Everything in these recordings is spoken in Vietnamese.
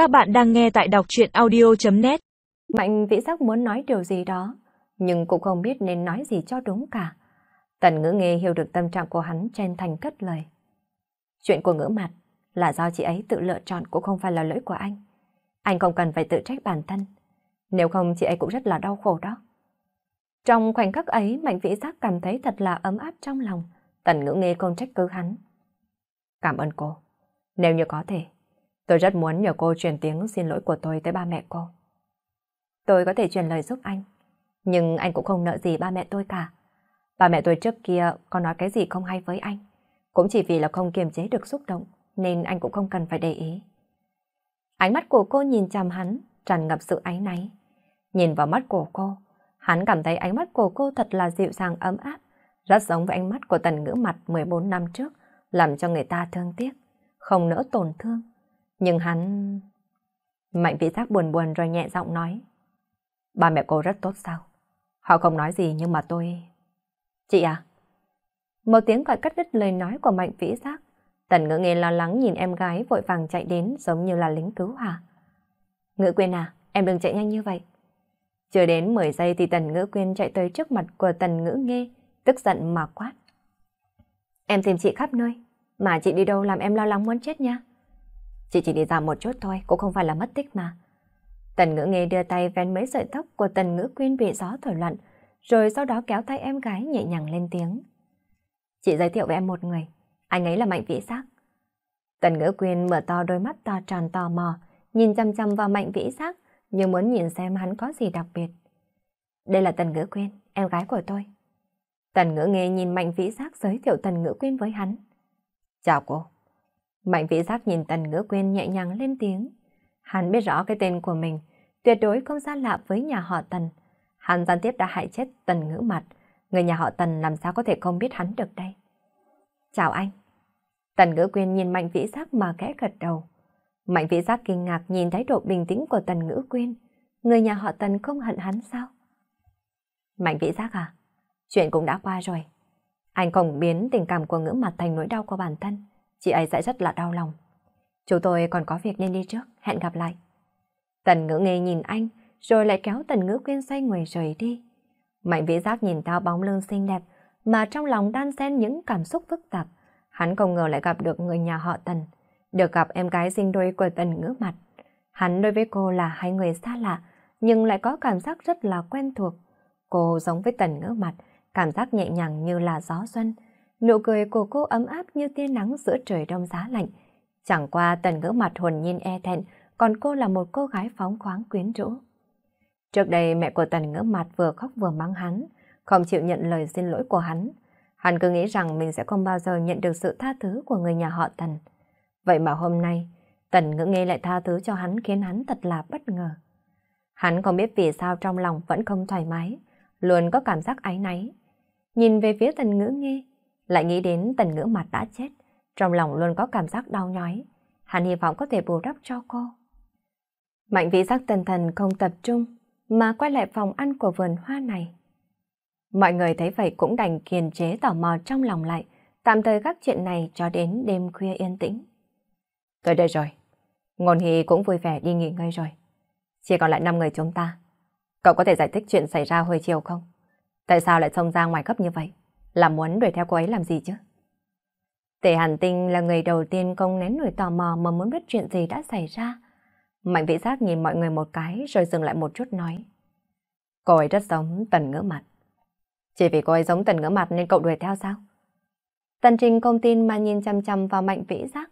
Các bạn đang nghe tại đọc truyện audio.net Mạnh vĩ giác muốn nói điều gì đó, nhưng cũng không biết nên nói gì cho đúng cả. Tần ngữ nghe hiểu được tâm trạng của hắn trên thành cất lời. Chuyện của ngữ mặt là do chị ấy tự lựa chọn cũng không phải là lỗi của anh. Anh không cần phải tự trách bản thân. Nếu không chị ấy cũng rất là đau khổ đó. Trong khoảnh khắc ấy, Mạnh Vĩ Giác cảm thấy thật là ấm áp trong lòng. Tần ngữ nghe không trách cứ hắn. Cảm ơn cô. Nếu như có thể, tôi rất muốn nhờ cô truyền tiếng xin lỗi của tôi tới ba mẹ cô. Tôi có thể truyền lời giúp anh, nhưng anh cũng không nợ gì ba mẹ tôi cả. Ba mẹ tôi trước kia có nói cái gì không hay với anh. Cũng chỉ vì là không kiềm chế được xúc động, nên anh cũng không cần phải để ý. Ánh mắt của cô nhìn chằm hắn, tràn ngập sự áy náy. Nhìn vào mắt của cô, hắn cảm thấy ánh mắt của cô thật là dịu dàng ấm áp, rất giống với ánh mắt của tần ngữ mặt 14 năm trước, làm cho người ta thương tiếc, không nỡ tổn thương. Nhưng hắn... Mạnh vĩ giác buồn buồn rồi nhẹ giọng nói. Ba mẹ cô rất tốt sao? Họ không nói gì nhưng mà tôi... Chị à? Một tiếng gọi cắt đứt lời nói của Mạnh vĩ giác. Tần ngữ nghe lo lắng nhìn em gái vội vàng chạy đến giống như là lính cứu hỏa. Ngữ quyên à, em đừng chạy nhanh như vậy. Chưa đến 10 giây thì Tần Ngữ Quyên chạy tới trước mặt của Tần Ngữ nghe tức giận mà quát. Em tìm chị khắp nơi, mà chị đi đâu làm em lo lắng muốn chết nha. Chị chỉ đi dạo một chút thôi, cũng không phải là mất tích mà. Tần Ngữ nghe đưa tay vén mấy sợi tóc của Tần Ngữ Quyên bị gió thổi loạn, rồi sau đó kéo tay em gái nhẹ nhàng lên tiếng. Chị giới thiệu với em một người, anh ấy là Mạnh Vĩ Giác. Tần Ngữ Quyên mở to đôi mắt to tròn tò mò, nhìn chăm chăm vào Mạnh Vĩ Giác, như muốn nhìn xem hắn có gì đặc biệt. Đây là Tần Ngữ Quyên, em gái của tôi. Tần Ngữ nghe nhìn Mạnh Vĩ Giác giới thiệu Tần Ngữ Quyên với hắn. Chào cô. Mạnh Vĩ Giác nhìn Tần Ngữ Quyên nhẹ nhàng lên tiếng. Hắn biết rõ cái tên của mình, tuyệt đối không xa lạ với nhà họ Tần. Hắn gián tiếp đã hại chết Tần Ngữ Mặt, người nhà họ Tần làm sao có thể không biết hắn được đây. Chào anh. Tần Ngữ Quyên nhìn Mạnh Vĩ Giác mà kẽ gật đầu. Mạnh vĩ giác kinh ngạc nhìn thái độ bình tĩnh của Tần Ngữ Quyên. Người nhà họ Tần không hận hắn sao? Mạnh vĩ giác à? Chuyện cũng đã qua rồi. Anh không biến tình cảm của ngữ mặt thành nỗi đau của bản thân. Chị ấy sẽ rất là đau lòng. Chúng tôi còn có việc nên đi trước. Hẹn gặp lại. Tần ngữ nghe nhìn anh, rồi lại kéo tần ngữ quyên xoay người rời đi. Mạnh vĩ giác nhìn tao bóng lưng xinh đẹp, mà trong lòng đan xen những cảm xúc phức tạp. Hắn không ngờ lại gặp được người nhà họ tần được gặp em gái sinh đôi của Tần Ngữ Mặt. Hắn đối với cô là hai người xa lạ, nhưng lại có cảm giác rất là quen thuộc. Cô giống với Tần Ngữ Mặt, cảm giác nhẹ nhàng như là gió xuân. Nụ cười của cô ấm áp như tia nắng giữa trời đông giá lạnh. Chẳng qua Tần Ngữ Mặt hồn nhiên e thẹn, còn cô là một cô gái phóng khoáng quyến rũ. Trước đây mẹ của Tần Ngữ Mặt vừa khóc vừa mắng hắn, không chịu nhận lời xin lỗi của hắn. Hắn cứ nghĩ rằng mình sẽ không bao giờ nhận được sự tha thứ của người nhà họ Tần. Vậy mà hôm nay, Tần ngữ nghe lại tha thứ cho hắn khiến hắn thật là bất ngờ. Hắn không biết vì sao trong lòng vẫn không thoải mái, luôn có cảm giác áy náy. Nhìn về phía tần ngữ nghe, lại nghĩ đến tần ngữ mặt đã chết, trong lòng luôn có cảm giác đau nhói. Hắn hy vọng có thể bù đắp cho cô. Mạnh vĩ giác tần thần không tập trung, mà quay lại phòng ăn của vườn hoa này. Mọi người thấy vậy cũng đành kiềm chế tò mò trong lòng lại, tạm thời các chuyện này cho đến đêm khuya yên tĩnh. Tới đây rồi. Ngôn Hy cũng vui vẻ đi nghỉ ngơi rồi. Chỉ còn lại 5 người chúng ta. Cậu có thể giải thích chuyện xảy ra hồi chiều không? Tại sao lại xông ra ngoài cấp như vậy? Là muốn đuổi theo cô ấy làm gì chứ? Tề Hàn Tinh là người đầu tiên công nén nổi tò mò mà muốn biết chuyện gì đã xảy ra. Mạnh vĩ giác nhìn mọi người một cái rồi dừng lại một chút nói. Cô ấy rất giống tần ngỡ mặt. Chỉ vì cô ấy giống tần ngỡ mặt nên cậu đuổi theo sao? Tần trình công tin mà nhìn chăm chăm vào mạnh vĩ giác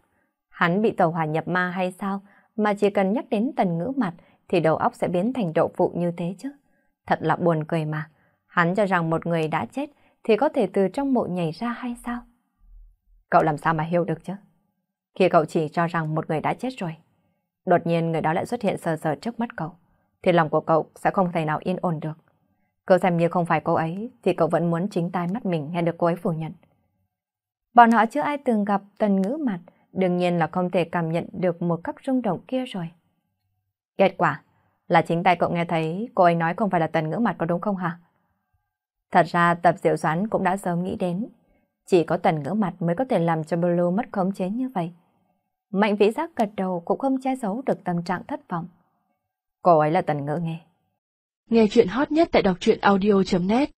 Hắn bị tàu hỏa nhập ma hay sao mà chỉ cần nhắc đến tần ngữ mặt thì đầu óc sẽ biến thành đậu phụ như thế chứ. Thật là buồn cười mà. Hắn cho rằng một người đã chết thì có thể từ trong mộ nhảy ra hay sao? Cậu làm sao mà hiểu được chứ? Khi cậu chỉ cho rằng một người đã chết rồi, đột nhiên người đó lại xuất hiện sờ sờ trước mắt cậu, thì lòng của cậu sẽ không thể nào yên ổn được. Cứ xem như không phải cô ấy, thì cậu vẫn muốn chính tai mắt mình nghe được cô ấy phủ nhận. Bọn họ chưa ai từng gặp tần ngữ mặt, đương nhiên là không thể cảm nhận được một cách rung động kia rồi. Kết quả là chính tay cậu nghe thấy cô ấy nói không phải là tần ngữ mặt có đúng không hả? Thật ra tập diệu doán cũng đã sớm nghĩ đến. Chỉ có tần ngữ mặt mới có thể làm cho Blue mất khống chế như vậy. Mạnh vĩ giác gật đầu cũng không che giấu được tâm trạng thất vọng. Cô ấy là tần ngữ nghe. Nghe chuyện hot nhất tại đọc truyện audio.net